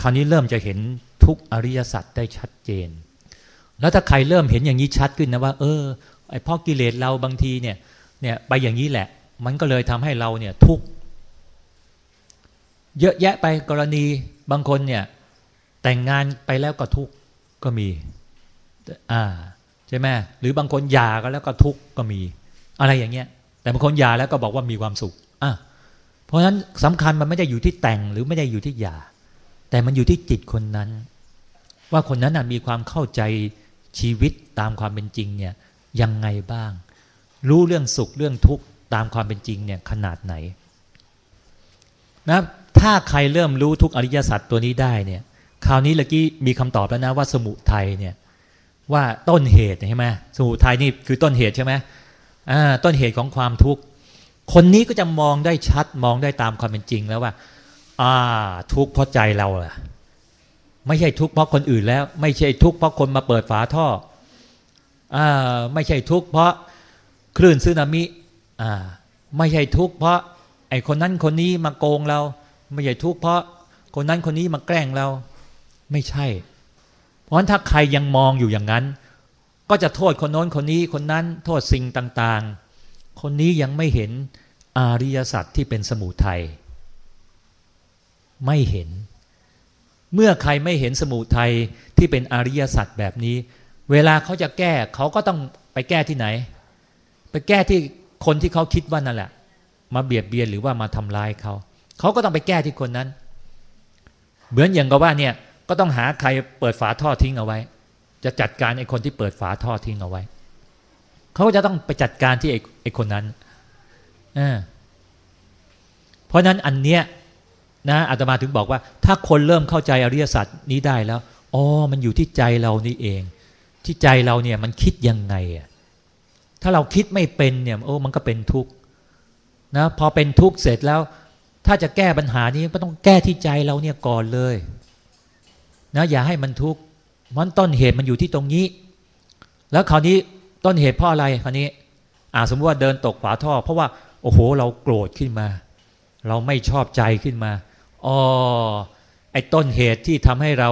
คราวนี้เริ่มจะเห็นทุกอริยสัจได้ชัดเจน แล้วถ้าใครเริ่มเห็นอย่างนี้ชัดขึ้นนะว่า เออไอพ่อกิเลสเราบางทีเนี่ยเนี่ยไปอย่างนี้แหละ มันก็เลยทำให้เราเนี่ยทุกเยอะแยะไปกรณีบางคนเนี่ยแต่งงานไปแล้วก็ทุกข์ก็มี อ่าใช่ไหมหรือบางคนหย่าก็แล้วก็ทุกข์ก็มี อะไรอย่างเงี้ย แต่บางคนหย่าแล้วก็บอกว่ามีความสุขอะเพราะฉะนั้นสำคัญมันไม่ได้อยู่ที่แต่งหรือไม่ได้อยู่ที่หย่า แต่มันอยู่ที่จิตคนนั้น ว่าคนนั้นมีความเข้าใจชีวิตตามความเป็นจริงเนี่ยยังไงบ้าง รู้เรื่องสุขเรื่องทุกข์ตามความเป็นจริงเนี่ยขนาดไหนนะถ้าใครเริ่มรู้ทุกอริยสัจตัวนี้ได้เนี่ยคราวนี้เมื่อกี้มีคำตอบแล้วนะว่าสมุทัยเนี่ยว่าต้นเหตุใช่ไหมสมุทัยนี่คือต้นเหตุใช่ไหมต้นเหตุของความทุกข์คนนี้ก็จะมองได้ชัดมองได้ตามความเป็นจริงแล้วว่า อ่า ทุกข์เพราะใจเราล่ะ ไม่ใช่ทุกข์เพราะคนอื่นแล้ว ไม่ใช่ทุกข์เพราะคนมาเปิดฝาท่อ อ่า ไม่ใช่ทุกข์เพราะคลื่นซึนามิ อ่า ไม่ใช่ทุกข์เพราะ ไอ้คนนั้นคนนี้มาโกงเรา ไม่ใช่ทุกข์เพราะคนนั้นคนนี้มาแกล้งเรา ไม่ใช่ เพราะถ้าใครยังมองอยู่อย่างนั้น ก็จะโทษคนโน้นคนนี้คนนั้นโทษสิ่งต่าง ๆ คนนี้ยังไม่เห็นอริยสัจที่เป็นสมุทัย ไม่เห็น เมื่อใครไม่เห็นสมุทัยที่เป็นอริยสัจแบบนี้ เวลาเขาจะแก้เขาก็ต้องไปแก้ที่ไหน ไปแก้ที่คนที่เขาคิดว่านั่นแหละ มาเบียดเบียนหรือว่ามาทำร้ายเขา เขาก็ต้องไปแก้ที่คนนั้น เหมือนอย่างกับว่าเนี่ยก็ต้องหาใครเปิดฝาท่อทิ้งเอาไว้ จะจัดการไอ้คนที่เปิดฝาท่อทิ้งเอาไว้ เขาจะต้องไปจัดการที่ไอ้คนนั้น เพราะนั้นอันเนี้ย นะอาตมาถึงบอกว่า ถ้าคนเริ่มเข้าใจอริยสัจนี้ได้แล้วอ๋อมันอยู่ที่ใจเรานี่เอง ที่ใจเราเนี่ยมันคิดยังไงอะถ้าเราคิดไม่เป็นเนี่ยโอ้มันก็เป็นทุกข์นะพอเป็นทุกข์เสร็จแล้ว ถ้าจะแก้ปัญหานี้ก็ต้องแก้ที่ใจเราเนี่ยก่อนเลยนะอย่าให้มันทุกข์มันต้นเหตุมันอยู่ที่ตรงนี้ แล้วคราวนี้ต้นเหตุเพราะอะไรคราวนี้อ่าสมมติว่าเดินตกฝาท่อ เพราะว่าโอ้โห เราโกรธขึ้นมา เราไม่ชอบใจขึ้นมา อ๋อไอ้ต้นเหตุที่ทำให้เรา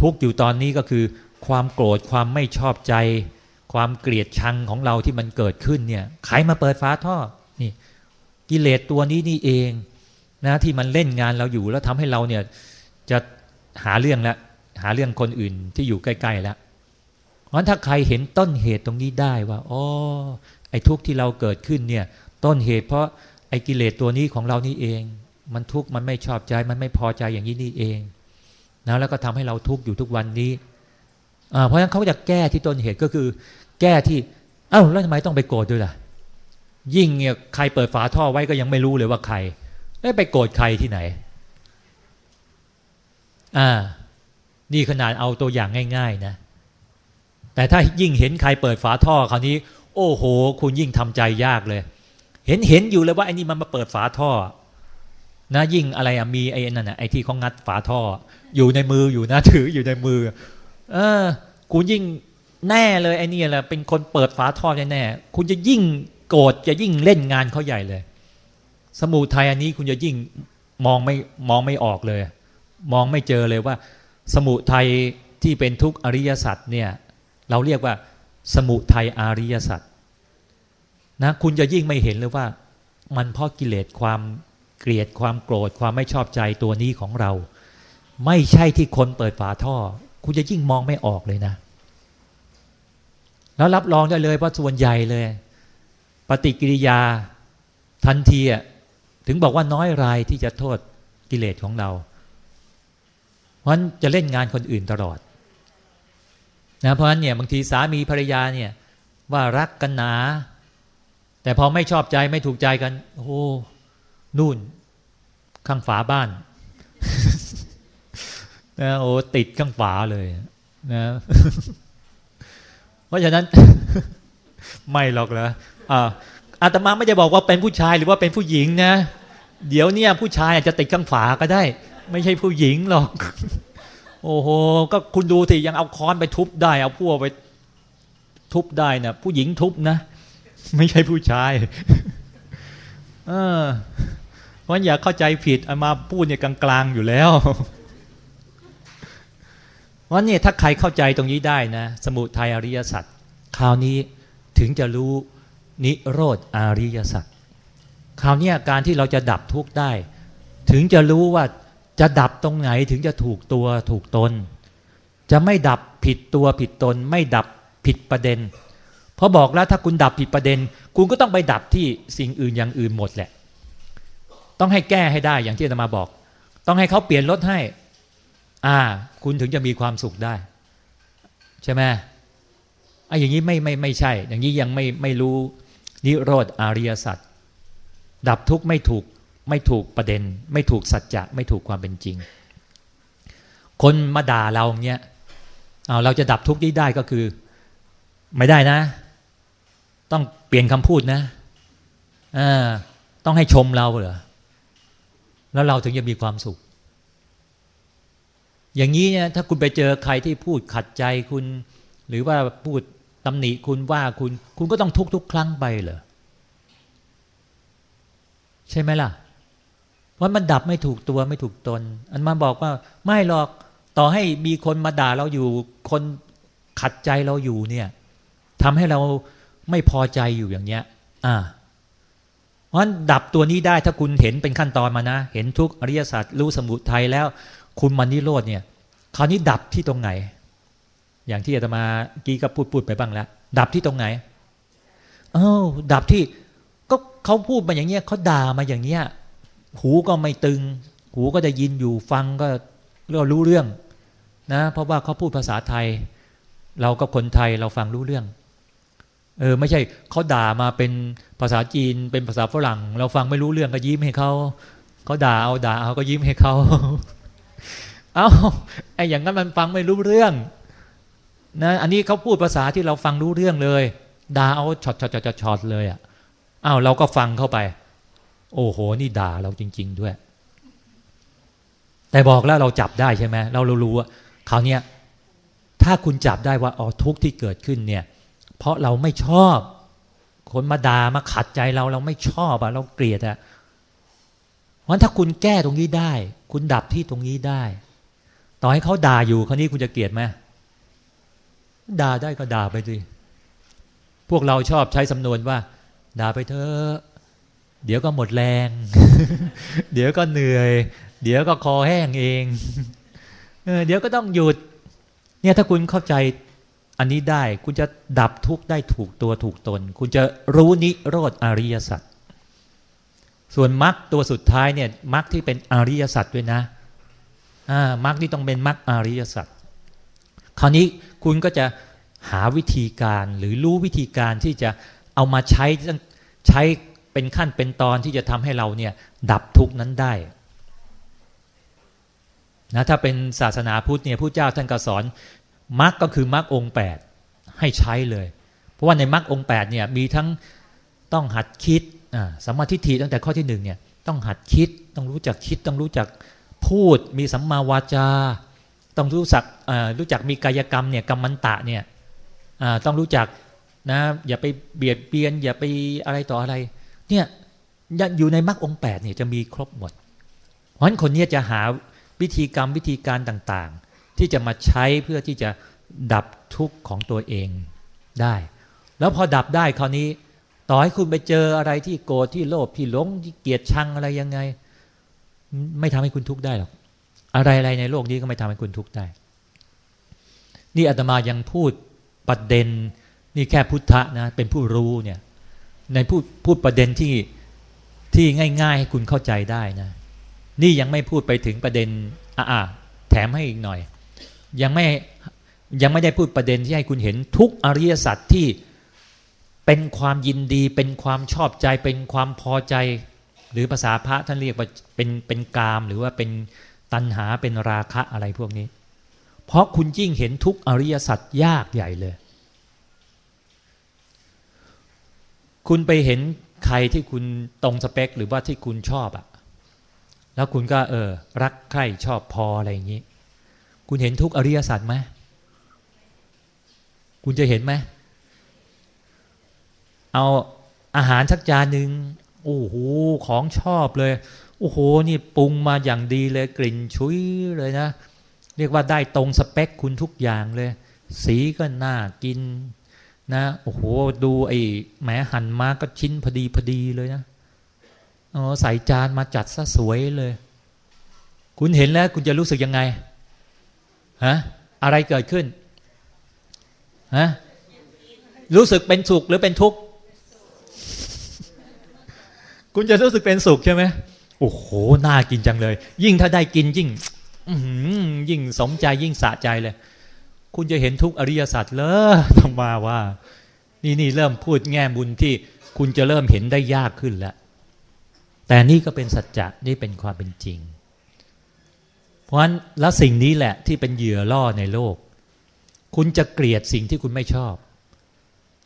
ทุกข์อยู่ตอนนี้ก็คือ ความโกรธความไม่ชอบใจ ความเกลียดชังของเราที่มันเกิดขึ้นเนี่ยใครมาเปิดฝาท่อนี่ กิเลสตัวนี้นี่เองนะที่มันเล่นงานเราอยู่แล้วทำให้เราเนี่ยจะหาเรื่องล้วหาเรื่องคนอื่นที่อยู่ใกล้ๆแล้วเพราะถ้าใครเห็นต้นเหตุตรงนี้ได้ว่าอ๋อไอ้ทุกข์ที่เราเกิดขึ้นเนี่ย ต้นเหตุเพราะไอ้กิเลสตัวนี้ของเรานี่เอง มันทุกข์มันไม่ชอบใจมันไม่พอใจอย่างนี้นี่เองนะแล้วก็ทำให้เราทุกข์อยู่ทุกวันนี้เพราะฉะนั้นเขาจะแก้ที่ต้นเหตุก็คือ แก้ที่เอ้าแล้วทำไมต้องไปโกรธด้วยล่ะ ยิ่งเนี่ยใครเปิดฝาท่อไว้ก็ยังไม่รู้เลยว่าใครแล้วไปโกรธใครที่ไหน อ่า นี่ขนาดเอาตัวอย่างง่าย ๆ นะ แต่ถ้ายิ่งเห็นใครเปิดฝาท่อคราวนี้ โอ้โห คุณยิ่งทำใจยากเลย เห็นเห็นอยู่เลยว่าไอ้นี่มันมาเปิดฝาท่อ นะยิ่งอะไรอะมีไอ้นั่นอะไอ้ที่เขางัดฝาท่อ อยู่ในมืออยู่นะถืออยู่ในมือ เออ คุณยิ่งแน่เลยไอ้นี่แหละเป็นคนเปิดฝาท่อแน่ๆคุณจะยิ่งโกรธจะยิ่งเล่นงานเขาใหญ่เลย สมุทัยอันนี้คุณจะยิ่งมองไม่มองไม่ออกเลย มองไม่เจอเลยว่า สมุทัยที่เป็นทุกอริยสัจเนี่ย เราเรียกว่า สมุทัยอริยสัจนะคุณจะยิ่งไม่เห็นเลยว่า มันเพราะกิเลสความ เกลียดความโกรธความไม่ชอบใจตัวนี้ของเรา ไม่ใช่ที่คนเปิดฝาท่อ คุณจะยิ่งมองไม่ออกเลยนะ แล้วรับรองได้เลยว่าส่วนใหญ่เลย ปฏิกิริยาทันทีอะถึงบอกว่าน้อยรายที่จะโทษกิเลสของเรา เพราะฉะนั้นจะเล่นงานคนอื่นตลอดนะเพราะฉะนั้นเนี่ยบางทีสามีภรรยาเนี่ยว่ารักกันหนา แต่พอไม่ชอบใจไม่ถูกใจกัน โอ้ นู่น ข้างฝาบ้านนะโอ้ติดข้างฝาเลยนะเพราะฉะนั้น ไม่หรอกเหรออาตมาไม่ได้บอกว่าเป็นผู้ชายหรือว่าเป็นผู้หญิงนะ เดี๋ยวเนี่ยผู้ชายอาจจะติดข้างฝาก็ได้ ไม่ใช่ผู้หญิงหรอก โอ้โห ก็คุณดูสิยังเอาค้อนไปทุบได้ เอาพวกไปทุบได้นะผู้หญิงทุบนะ ไม่ใช่ผู้ชาย เออเพราะอย่าเข้าใจผิดามาพูดเนี่ยกลางๆอยู่แล้วเพราะเนี่ยถ้าใครเข้าใจตรงนี้ได้นะ สมุทัยอริยสัจคราวนี้ถึงจะรู้นิโรธอริยสัจคราวนี้การที่เราจะดับทุกข์ได้ ถึงจะรู้ว่าจะดับตรงไหนถึงจะถูกตัวถูกตน จะไม่ดับผิดตัวผิดตน ไม่ดับผิดประเด็น พราะบอกแล้วถ้าคุณดับผิดประเด็น คุณก็ต้องไปดับที่สิ่งอื่นอย่างอื่นหมดแหละ ต้องให้แก้ให้ได้อย่างที่อามาบอก ต้องให้เขาเปลี่ยนรถให้ อ่า คุณถึงจะมีความสุขได้ ใช่ไหมไอ้อย่างนี้ไม่ไม่ไม่ใช่ อย่างนี้ยังไม่ไม่รู้นิโรธอริยสัจดับทุกข์ไม่ถูกไม่ถูกประเด็น ไม่ถูกสัจจะไม่ถูกความเป็นจริง คนมาด่าเราเนี้ยเอาเราจะดับทุกข์ได้ได้ก็คือ ไม่ได้นะ ต้องเปลี่ยนคำพูดนะต้องให้ชมเราเหรอแล้วเราถึงจะมีความสุข อย่างนี้เนี่ยถ้าคุณไปเจอใครที่พูดขัดใจคุณ หรือว่าพูดตำหนิคุณว่าคุณ คุณก็ต้องทุกทุกครั้งไปเหรอใช่ไหมล่ะว่ามันดับไม่ถูกตัวไม่ถูกตน อันมาบอกว่า ไม่หรอกต่อให้มีคนมาด่าเราอยู่ คนขัดใจเราอยู่เนี่ยทำให้เรา ไม่พอใจอยู่อย่างเนี้ย อ่าเพราะฉะนั้นดับตัวนี้ได้ถ้าคุณเห็นเป็นขั้นตอนมานะ เห็นทุกอริยสัจรู้สมุทัยแล้ว คุณมานิโรธเนี่ย คราวนี้ดับที่ตรงไหน อย่างที่อาตมากี้ก็พูดพูดไปบ้างแล้ว ดับที่ตรงไหนเออดับที่ก็เขาพูดมาอย่างเงี้ยเขาด่ามาอย่างเงี้ย หูก็ไม่ตึง หูก็จะยินอยู่ฟังก็เรื่องรู้เรื่อง นะ เพราะว่าเขาพูดภาษาไทย เราก็คนไทยเราฟังรู้เรื่อง เออไม่ใช่เขาด่ามาเป็นภาษาจีนเป็นภาษาฝรั่ง เราฟังไม่รู้เรื่องก็ยิ้มให้เขาเขาด่าเอาด่าเอาก็ยิ้มให้เขาเอาไอ้อย่างนั้นมันฟังไม่รู้เรื่องนะอันนี้เขาพูดภาษาที่เราฟังรู้เรื่องเลยด่าเอาช็อตช็อตช็อตช็อตเลยอะอ้าวเราก็ฟังเข้าไป โอ้โห นี่ด่าเราจริง ๆ ด้วย แต่บอกแล้วเราจับได้ใช่ไหมเรารู้ว่าคราวนี้ถ้าคุณจับได้ว่าอ๋อทุกข์ที่เกิดขึ้นเนี่ย เพราะเราไม่ชอบ คนมาด่ามาขัดใจเราเราไม่ชอบอะเราเกลียดอะเพราะถ้าคุณแก้ตรงนี้ได้ คุณดับที่ตรงนี้ได้ ต่อให้เขาด่าอยู่คราวนี้คุณจะเกลียดไหมด่าได้ก็ด่าไปสิพวกเราชอบใช้สำนวนว่า ด่าไปเถอะเดี๋ยวก็หมดแรง เดี๋ยวก็เหนื่อย เดี๋ยวก็คอแห้งเองเดี๋ยวก็ต้องหยุด เนี่ยถ้าคุณเข้าใจ อันนี้ได้คุณจะดับทุกข์ได้ถูกตัวถูกตน คุณจะรู้นิโรธอริยสัจส่วนมรรคตัวสุดท้ายเนี่ยมรรคที่เป็นอริยสัจด้วยนะมรรคที่ต้องเป็นมรรคอริยสัจคราวนี้คุณก็จะหาวิธีการหรือรู้วิธีการที่จะเอามาใช้ใช้เป็นขั้นเป็นตอนที่จะทำให้เราเนี่ยดับทุกนั้นได้นะถ้าเป็นศาสนาพุทธเนี่ยผู้เจ้าท่านก็สอน มรรคก็คือมรรคองแปดให้ใช้เลย เพราะว่าในมรรคองแปดเนี่ยมีทั้งต้องหัดคิดสัมมาทิฏฐิตั้งแต่ข้อที่หนึ่งเนี่ยต้องหัดคิดต้องรู้จักคิดต้องรู้จักพูด มีสัมมาวาจา ต้องรู้จักรู้จักมีกายกรรมเนี่ยกรรมันตะเนี่ยต้องรู้จักนะอย่าไปเบียดเบียน อย่าไปอะไรต่ออะไรเนี่ยอยู่ในมรรคองแปดเนี่ยจะมีครบหมดเพราะฉะนั้นคนนี้จะหาวิธีกรรมวิธีการต่างๆ ที่จะมาใช้เพื่อที่จะดับทุกข์ของตัวเองได้ แล้วพอดับได้คราวนี้ ต่อให้คุณไปเจออะไรที่โกรธที่โลภที่หลงที่เกลียดชังอะไรยังไง ไม่ทำให้คุณทุกข์ได้หรอกอะไรๆในโลกนี้ก็ไม่ทำให้คุณทุกข์ได้ นี่อาตมายังพูดประเด็น นี่แค่พุทธะนะเป็นผู้รู้เนี่ยในพูดพูดประเด็นที่ที่ง่าย ๆ ให้คุณเข้าใจได้นะ นี่ยังไม่พูดไปถึงประเด็นอ่าแถมให้อีกหน่อย ยังไม่ยังไม่ได้พูดประเด็นที่ให้คุณเห็นทุกอริยสัจที่เป็นความยินดี เป็นความชอบใจ เป็นความพอใจ หรือภาษาพระท่านเรียกว่าเป็นเป็นกาม หรือว่าเป็นตัณหาเป็นราคะอะไรพวกนี้ เพราะคุณยิ่งเห็นทุกอริยสัจยากใหญ่เลย คุณไปเห็นใครที่คุณตรงสเปค หรือว่าที่คุณชอบอะแล้วคุณก็เออรักใครชอบพออะไรอย่างนี้ คุณเห็นทุกอริยสัจไหมคุณจะเห็นไหมเอาอาหารสักจานหนึ่งโอ้โหของชอบเลย โอ้โห นี่ปรุงมาอย่างดีเลยกลิ่นชุยเลยนะ เรียกว่าได้ตรงสเปคคุณทุกอย่างเลย สีก็น่ากินนะโอ้โหดูไอ้แหมหั่นมาก็ชิ้นพอดีพอดีเลยนะอ๋อใส่จานมาจัดซะสวยเลย คุณเห็นแล้วคุณจะรู้สึกยังไง ฮะอะไรเกิดขึ้นฮะรู้สึกเป็นสุขหรือเป็นทุกข์คุณจะรู้สึกเป็นสุขใช่ไหมโอ้โหน่ากินจังเลย ยิ่งถ้าได้กินยิ่งยิ่งสมใจยิ่งสะใจเลย คุณจะเห็นทุกอริยสัจเลยต้องมาว่า นี่นี่เริ่มพูดแง่บุญที่คุณจะเริ่มเห็นได้ยากขึ้นแล้ว แต่นี่ก็เป็นสัจจะนี่เป็นความเป็นจริง เพราะฉะนั้นแล้วสิ่งนี้แหละที่เป็นเหยื่อล่อในโลก คุณจะเกลียดสิ่งที่คุณไม่ชอบ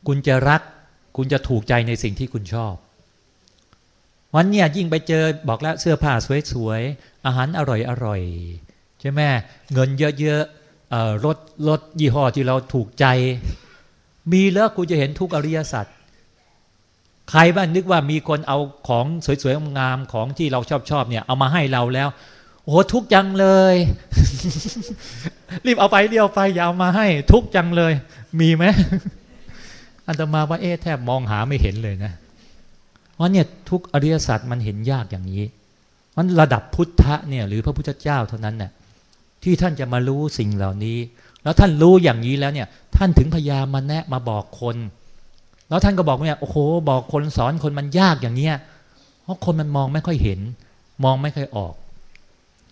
คุณจะรัก คุณจะถูกใจในสิ่งที่คุณชอบวันเนี้ยยิ่งไปเจอบอกแล้วเสื้อผ้าสวยๆ อาหารอร่อยๆ ใช่ไหมเงินเยอะๆรถรถยี่ห้อที่เราถูกใจ มีแล้วกูจะเห็นทุกอริยสัจใครบ้างนึกว่ามีคนเอาของสวยๆงามของที่เราชอบชอบเนี่ยเอามาให้เราแล้ว โอ้ทุกจังเลย รีบเอาไปเดียวไปอย่าเอามาให้ ทุกจังเลย มีไหมอันตมาว่าเอ๊ะแทบมองหาไม่เห็นเลยนะเพราะเนี่ยทุกอริยสัจมันเห็นยากอย่างนี้มันระดับพุทธะเนี่ยหรือพระพุทธเจ้าเท่านั้นน่ะที่ท่านจะมารู้สิ่งเหล่านี้ แล้วท่านรู้อย่างนี้แล้วเนี่ย ท่านถึงพยายามมาแนะมาบอกคน แล้วท่านก็บอกว่าโอ้โหบอกคนสอนคนมันยากอย่างเนี้ยเพราะคนมันมองไม่ค่อยเห็น มองไม่ค่อยออก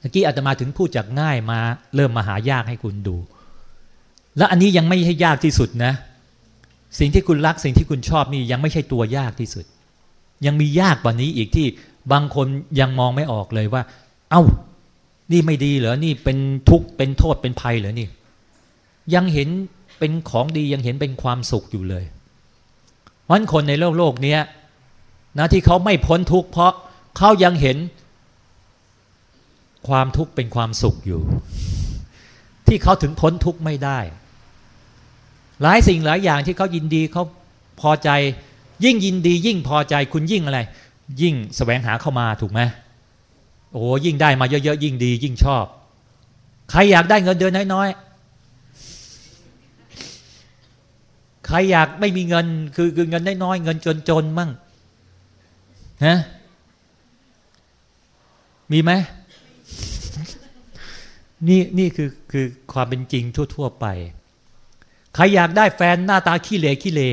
เมื่อกี้อาตมาถึงพูดจากง่ายมา เริ่มมาหายากให้คุณดู แล้วอันนี้ยังไม่ใช่ยากที่สุดนะ สิ่งที่คุณรักสิ่งที่คุณชอบนี่ยังไม่ใช่ตัวยากที่สุด ยังมียากกว่านี้อีกที่บางคนยังมองไม่ออกเลยว่า เอา้า นี่ไม่ดีเหรอ นี่เป็นทุกข์เป็นโทษเป็นภัยเหรอนี่ ยังเห็นเป็นของดียังเห็นเป็นความสุขอยู่เลยวันคนในโลกโลกนี้นะที่เขาไม่พ้นทุกข์เพราะเขายังเห็น ความทุกข์เป็นความสุขอยู่ ที่เขาถึงพ้นทุกข์ไม่ได้ หลายสิ่งหลายอย่างที่เขายินดีเขาพอใจ ยิ่งยินดี ยิ่งพอใจคุณยิ่งอะไร ยิ่งสแสวงหาเข้ามาถูกไหมโอ้ยิ่งได้มาเยอะๆยิ่งดี ยิ่งชอบ ใครอยากได้เงินเดือนน้อยๆใครอยากไม่มีเงินคือคือเงินน้อยๆเงินจนๆมั่งฮะมีไหม นี่นี่คือคือความเป็นจริงทั่ว ๆ ไป ใครอยากได้แฟนหน้าตาขี้เหร่ขี้เหร่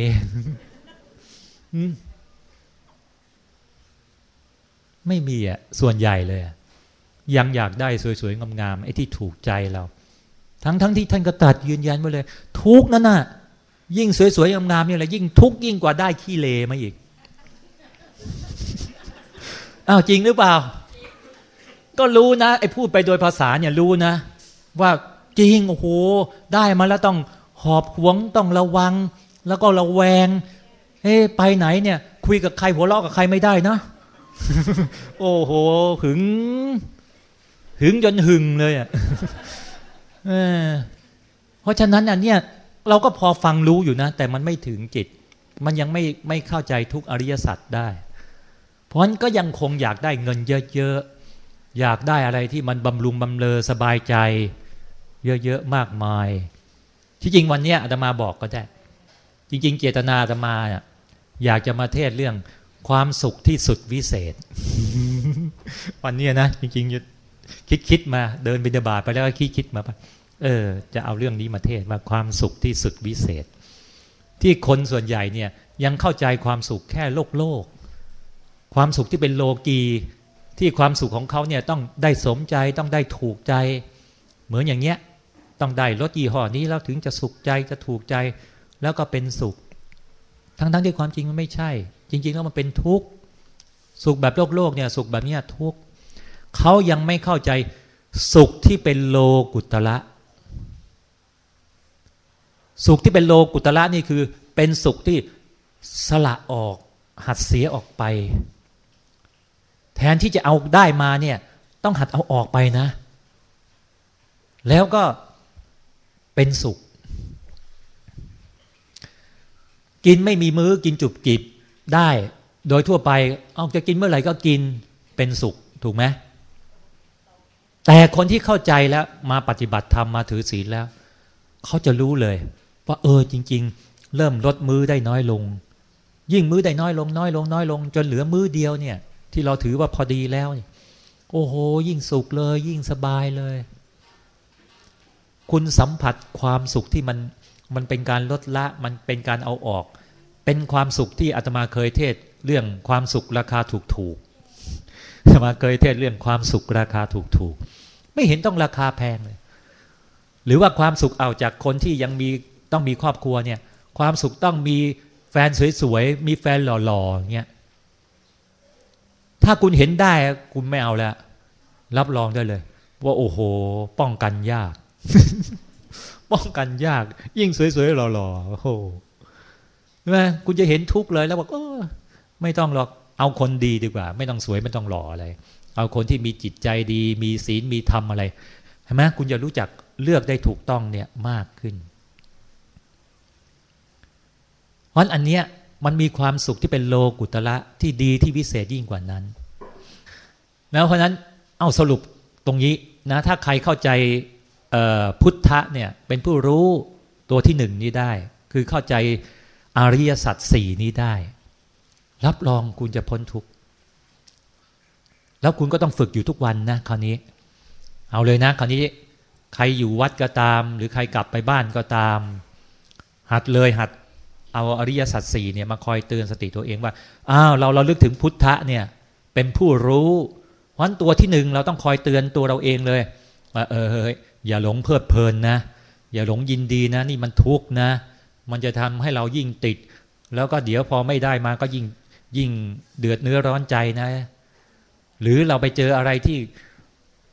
ไม่มีอะส่วนใหญ่เลยยังอยากได้สวย ๆ งามๆไอ้ที่ถูกใจเรา ทั้งๆทที่ท่านก็ตัดยืนยันมาเลย ทุกนั่นน่ะ ยิ่งสวยๆงามๆนี่แหละยิ่งทุกยิ่งกว่าได้ขี้เลมาอีกอ้าวจริงหรือเปล่า ก็รู้นะไอ้พูดไปโดยภาษาเนี่ยรู้นะ ว่าจริงโอ้โหได้มาแล้วต้องหอบหวงต้องระวัง แล้วก็ระแวงเฮ้ไปไหนเนี่ย คุยกับใครหัวเราะกับใครไม่ได้นะ โอ้โหหึง หึงจนหึงเลยอะเพราะฉะนั้นอันเนี้ยเราก็พอฟังรู้อยู่นะ แต่มันไม่ถึงจิต มันยังไม่ไม่เข้าใจทุกอริยสัจได้ เพราะฉะนั้นก็ยังคงอยากได้เงินเยอะๆ อยากได้อะไรที่มันบำรุงบำเลอสบายใจ เยอะๆมากมาย ที่จริงวันนี้อาตมาบอกก็ได้ จริง ๆ เจตนาอาตมาอยากจะมาเทศเรื่องความสุขที่สุดวิเศษ วันนี้นะ จริงๆคิดคิดมาเดินบิดาบาไปแล้วก็คิดคิดมาเออ จะเอาเรื่องนี้มาเทศมาความสุขที่สุดวิเศษ ที่คนส่วนใหญ่เนี่ยยังเข้าใจความสุขแค่โลกโลก ความสุขที่เป็นโลกี ที่ความสุขของเขาเนี่ยต้องได้สมใจต้องได้ถูกใจ เหมือนอย่างเงี้ยต้องได้รถยี่ห้อนี้แล้วถึงจะสุขใจจะถูกใจแล้วก็เป็นสุข ทั้งๆทที่ความจริงมันไม่ใช่ จริง ๆ แล้วมันเป็นทุกข์สุขแบบโลกโลกเนี่ยสุขแบบนี้ทุกข์เขายังไม่เข้าใจสุขที่เป็นโลกุตละ สุขที่เป็นโลกุตละนี่คือ เป็นสุขที่สละออกหัดเสียออกไป แทนที่จะเอาได้มาเนี่ย ต้องหัดเอาออกไปนะ แล้วก็เป็นสุข กินไม่มีมื้อกินจุบกิบได้โดยทั่วไปเอาจะกินเมื่อไหร่ก็กินเป็นสุขถูกไหมแต่คนที่เข้าใจแล้วมาปฏิบัติธรรมมาถือศีลแล้ว เขาจะรู้เลย ว่าเออจริง ๆ เริ่มลดมือได้น้อยลง ยิ่งมือได้น้อยลง น้อยลง น้อยลง จนเหลือมือเดียวเนี่ย ที่เราถือว่าพอดีแล้วโอ้โห ยิ่งสุขเลย ยิ่งสบายเลย คุณสัมผัสความสุขที่มันมันเป็นการลดละมันเป็นการเอาออก เป็นความสุขที่อาตมาเคยเทศเรื่องความสุขราคาถูกถูกมาเคยเทศเรื่องความสุขราคาถูกถูกไม่เห็นต้องราคาแพงเลย หรือว่าความสุขเอาจากคนที่ยังมีต้องมีครอบครัวเนี่ย ความสุขต้องมีแฟนสวยๆมีแฟนหล่อๆเงี้ย ถ้าคุณเห็นได้คุณไม่เอาแล้ว รับรองได้เลย ว่าโอ้โห ป้องกันยาก ป้องกันยาก ยิ่งสวยๆหล่อๆโอ้โหใช่ไหมคุณจะเห็นทุกเลยแล้วบอกเออไม่ต้องหรอกเอาคนดีดีกว่า ไม่ต้องสวยไม่ต้องหล่ออะไร เอาคนที่มีจิตใจดี มีศีลมีธรรมอะไรเห็นไหมคุณจะรู้จักเลือกได้ถูกต้องเนี่ยมากขึ้นเพราะอันเนี้ยมันมีความสุขที่เป็นโลกุตละที่ดีที่วิเศษยิ่งกว่านั้น แล้วเพราะนั้นเอาสรุปตรงนี้นะถ้าใครเข้าใจพุทธะเนี่ยเป็นผู้รู้ตัวที่หนึ่งนี้ได้ คือเข้าใจอริยสัจสี่นี้ได้ รับรองคุณจะพ้นทุกข์แล้วคุณก็ต้องฝึกอยู่ทุกวันนะคราวนี้ เอาเลยนะคราวนี้ใครอยู่วัดก็ตาม หรือใครกลับไปบ้านก็ตาม หัดเลยหัดเอาอริยสัจสี่เนี่ยมาคอยเตือนสติตัวเองว่าอ้าวเราเราลึกถึงพุทธะเนี่ยเป็นผู้รู้ เพราะตัวที่หนึ่งเราต้องคอยเตือนตัวเราเองเลยว่าเอออย่าหลงเพลิดเพลินนะ อย่าหลงยินดีนะ นี่มันทุกข์นะ มันจะทำให้เรายิ่งติด แล้วก็เดี๋ยวพอไม่ได้มาก็ยิ่งยิ่งเดือดเนื้อร้อนใจนะ หรือเราไปเจออะไรที่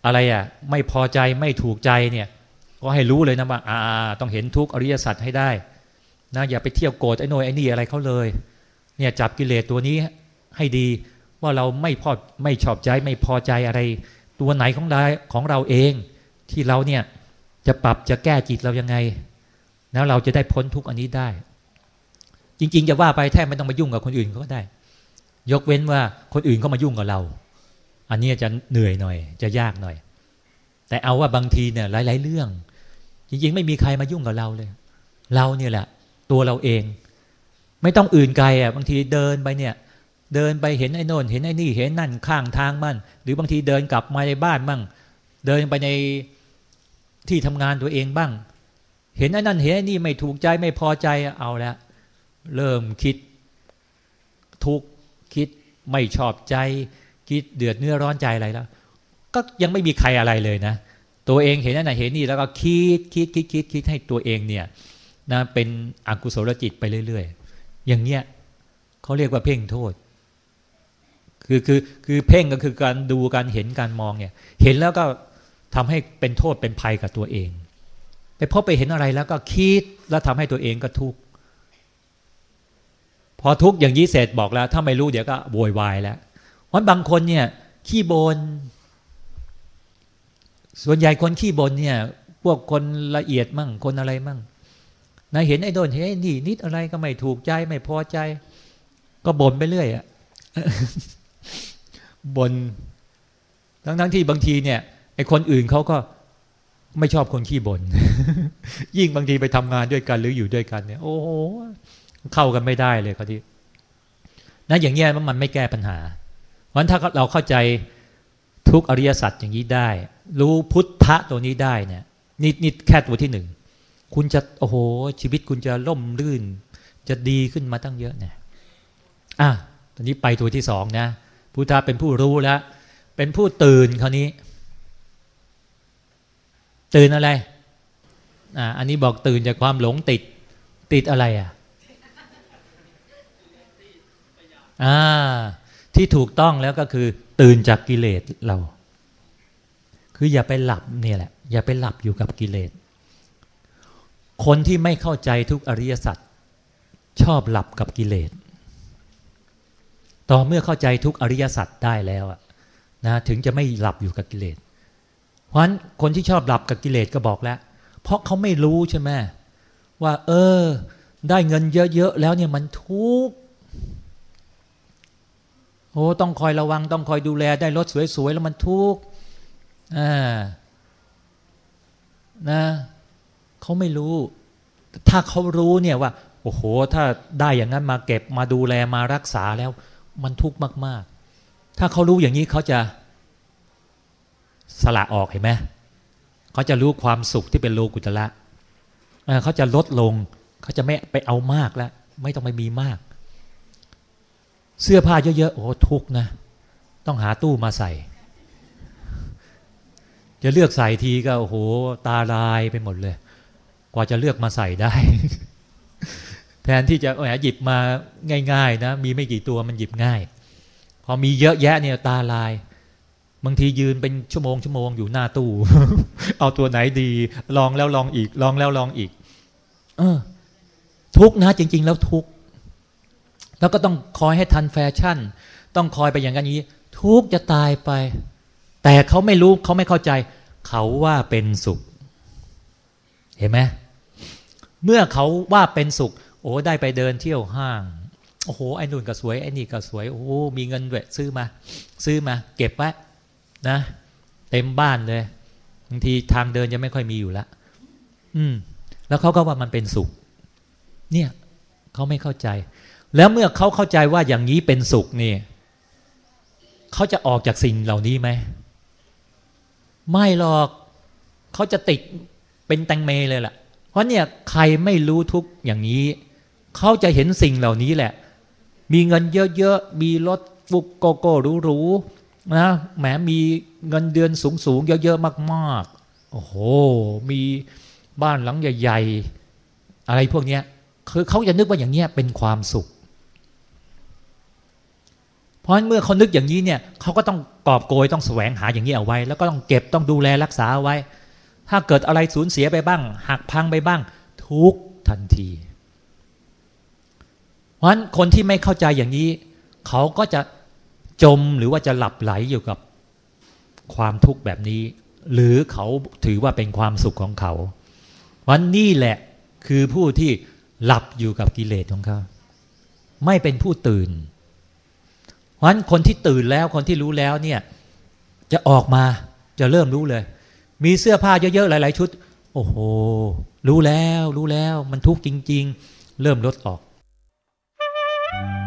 อะไรอะ ไม่พอใจไม่ถูกใจเนี่ย ก็ให้รู้เลยนะว่าอ่า ต้องเห็นทุกอริยสัจให้ได้นะอย่าไปเที่ยวโกรธไอ้น่ยไอ้นี่อะไรเขาเลย เนี่ยจับกิเลสตัวนี้ให้ดี ว่าเราไม่พอไม่ชอบใจไม่พอใจอะไร ตัวไหนของเราของเราเอง ที่เราเนี่ยจะปรับจะแก้จิตเรายังไง แล้วเราจะได้พ้นทุกอันนี้ได้ จริง ๆ จะว่าไปแทบไม่ต้องมายุ่งกับคนอื่นก็ได้ ยกเว้นว่าคนอื่นก็มายุ่งกับเรา อันนี้จะเหนื่อยหน่อย จะยากหน่อย แต่เอาว่าบางทีเนี่ยหลาย ๆ เรื่อง จริง ๆ ไม่มีใครมายุ่งกับเราเลย เราเนี่ยแหละ ตัวเราเอง ไม่ต้องอื่นไกลอะบางทีเดินไปเนี่ย เดินไปเห็นไอ้นนเห็นไอ้นี่เห็นนั่นข้างทางมั่นหรือบางทีเดินกลับมาในบ้านบ้างเดินไปในที่ทำงานตัวเองบ้าง เห็นไอ้นั่นเห็นไอ้นี่ไม่ถูกใจไม่พอใจเอาล้วเริ่มคิดทุกคิดไม่ชอบใจ คิดเดือดเนื้อร้อนใจอะไรแล้วก็ยังไม่มีใครอะไรเลยนะ ตัวเองเห็นนั่นเห็นนี่แล้วก็คิดคิดคิดคิดคิดให้ตัวเองเนี่ยนะเป็นอกุศลจิตไปเรื่อย ๆ อย่างเงี้ยเขาเรียกว่าเพ่งโทษ คือคือคือเพ่งก็คือการดูการเห็นการมองเนี่ย เห็นแล้วก็ทำให้เป็นโทษเป็นภัยกับตัวเอง ไปพบไปเห็นอะไรแล้วก็คิดแล้วทำให้ตัวเองก็ทุกข์พอทุกข์อย่างนี้เสร็จบอกแล้ว ถ้าไม่รู้เดี๋ยวก็โวยวายแล้วเพราะบางคนเนี่ย ขี้บน ส่วนใหญ่คนขี้บนเนี่ย พวกคนละเอียดมั่งคนอะไรมั่งนะเห็นไอ้โดนเห็นไอ้นี่นิดอะไรก็ไม่ถูกใจไม่พอใจ ก็บ่นไปเรื่อยอะ บนทั้งทั้งที่บางทีเนี่ยไอ้คนอื่นเขาก็ไม่ชอบคนขี้บนยิ่งบางทีไปทำงานด้วยกันหรืออยู่ด้วยกันเนี่ย โอ้โหเข้ากันไม่ได้เลยเขาที่นะอย่างเงี้ยมันไม่แก้ปัญหาวันถ้าเราเข้าใจทุกอริยสัจอย่างนี้ได้ รู้พุทธะตัวนี้ได้เนี่ยนี่นี่แค่ตัวที่หนึ่งคุณจะโอ้โห ชีวิตคุณจะล่มลื่น จะดีขึ้นมาตั้งเยอะเนี่ยอะตอนนี้ไปตัวที่สองนะ พุทธะเป็นผู้รู้แล้ว เป็นผู้ตื่นคราวนี้ ตื่นอะไรอ่าอันนี้บอกตื่นจากความหลงติด ติดอะไรอะอ่าที่ถูกต้องแล้วก็คือตื่นจากกิเลสเรา คืออย่าไปหลับเนี่ยแหละ อย่าไปหลับอยู่กับกิเลส คนที่ไม่เข้าใจทุกอริยสัจชอบหลับกับกิเลส ต่อเมื่อเข้าใจทุกอริยสัจได้แล้วนะถึงจะไม่หลับอยู่กับกิเลส เพราะฉะนั้นคนที่ชอบหลับกับกิเลสก็บอกแล้ว เพราะเขาไม่รู้ใช่ไหมว่า เออ ได้เงินเยอะๆแล้วเนี่ยมันทุกข์โอ้ต้องคอยระวังต้องคอยดูแลได้รถสวยๆแล้วมันทุกข์อ่านะเขาไม่รู้ ถ้าเขารู้เนี่ยว่า โอ้โห ถ้าได้อย่างนั้นมาเก็บมาดูแลมารักษาแล้ว มันทุกข์มาก ๆ ถ้าเขารู้อย่างนี้เขาจะสละออกเห็นไหมเขาจะรู้ความสุขที่เป็นโลกุตละเขาจะลดลง เขาจะไม่ไปเอามากแล้ว ไม่ต้องไปมีมาก เสื้อผ้าเยอะๆโอ้ทุกนะ ต้องหาตู้มาใส่ จะเลือกใส่ทีก็โอ้โหตาลายไปหมดเลย กว่าจะเลือกมาใส่ได้ แทนที่จะแหมหยิบมาง่าย ๆ นะ มีไม่กี่ตัวมันหยิบง่าย พอมีเยอะแยะเนี่ยตาลาย บางทียืนเป็นชั่วโมงชั่วโมงอยู่หน้าตู้ เอาตัวไหนดี ลองแล้วลองอีก ลองแล้วลองอีก เออ ทุกนะ จริง ๆ แล้วทุกแล้วก็ต้องคอยให้ทันแฟชั่น ต้องคอยไปอย่างนี้ ทุกจะตายไป แต่เขาไม่รู้เขาไม่เข้าใจ เขาว่าเป็นสุข เห็นไหมเมื่อเขาว่าเป็นสุข โอ้ได้ไปเดินเที่ยวห้างโอ้โหไอ้นู่นก็สวยไอ้นี่ก็สวยโอ้มีเงินด้วยซื้อมา ซื้อมา เก็บไว้นะ เต็มบ้านเลยบางทีทางเดินจะไม่ค่อยมีอยู่ล้วอืม แล้วเขาก็ว่ามันเป็นสุข เนี่ยเขาไม่เข้าใจ แล้วเมื่อเขาเข้าใจว่าอย่างนี้เป็นสุขนี่เขาจะออกจากสิ่งเหล่านี้ไหมไม่หรอกเขาจะติดเป็นแตงเมเลยล่ะ เพราะเนี่ยใครไม่รู้ทุกอย่างนี้ เขาจะเห็นสิ่งเหล่านี้แหละ มีเงินเยอะๆ มีรถฟุกโกโก้หรูนะแหมมีเงินเดือนสูงๆ เยอะๆ มากๆ โอ้โห มีบ้านหลังใหญ่ๆ อะไรพวกนี้คือเขาจะนึกว่าอย่างเนี้ยเป็นความสุข เพราะเมื่อเขานึกอย่างนี้เนี่ยเขาก็ต้องกอบโกยต้องแสวงหาอย่างนี้เอาไว้ แล้วก็ต้องเก็บต้องดูแลรักษาไว้ ถ้าเกิดอะไรสูญเสียไปบ้างหักพังไปบ้าง ทุกทันที ราะฉะนั้นคนที่ไม่เข้าใจอย่างนี้ เขาก็จะจมหรือว่าจะหลับไหลอยู่กับความทุกข์แบบนี้ หรือเขาถือว่าเป็นความสุขของเขาวันนี้แหละคือผู้ที่หลับอยู่กับกิเลสของเขาไม่เป็นผู้ตื่นเพราะฉะนั้นคนที่ตื่นแล้วคนที่รู้แล้วเนี่ย จะออกมาจะเริ่มรู้เลย มีเสื้อผ้าเยอะๆหลาย ๆ ชุด โอ้โห รู้แล้ว รู้แล้ว มันทุกข์จริง ๆ เริ่มลดออก thank you